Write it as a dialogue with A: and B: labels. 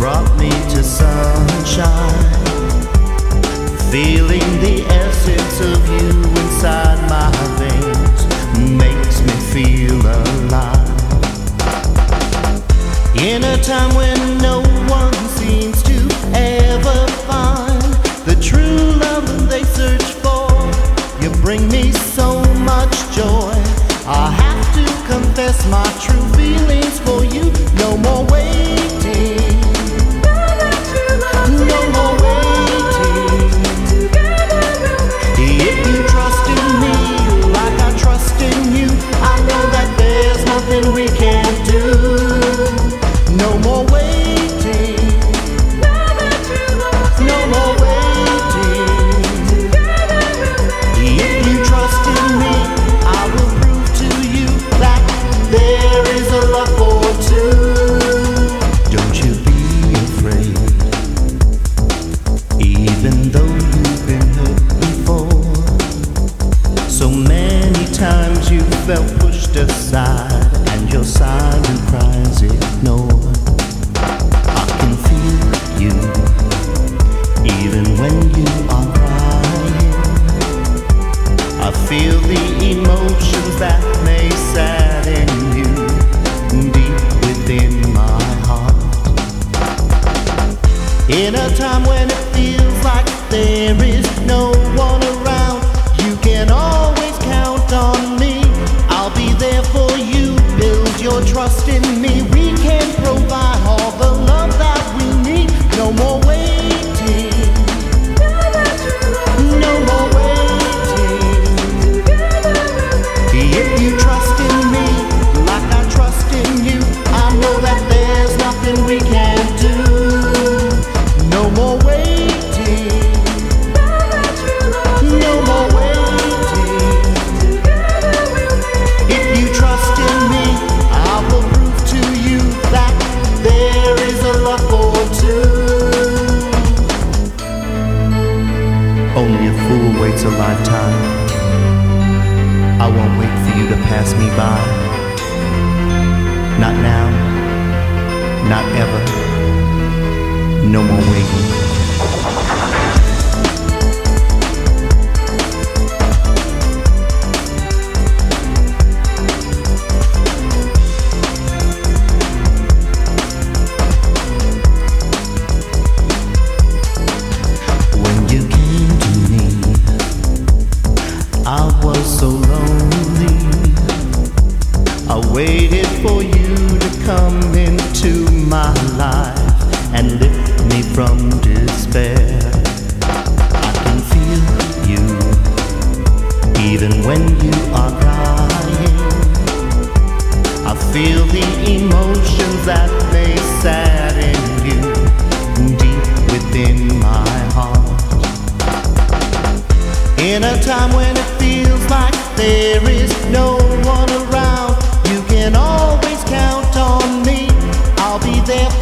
A: brought me to sunshine. Feeling the essence of you inside my veins makes me feel alive. In a time when aside and your silent cries ignored. I can feel you, even when you are crying. I feel the emotions that may sadden you deep within my heart. In a time when it feels like there is no one around, trust in me. Fool waits a lifetime. I won't wait for you to pass me by. Not now, not ever. No more waiting. Feel the emotions that they sat in you deep within my heart. In a time when it feels like there is no one around, you can always count on me. I'll be there.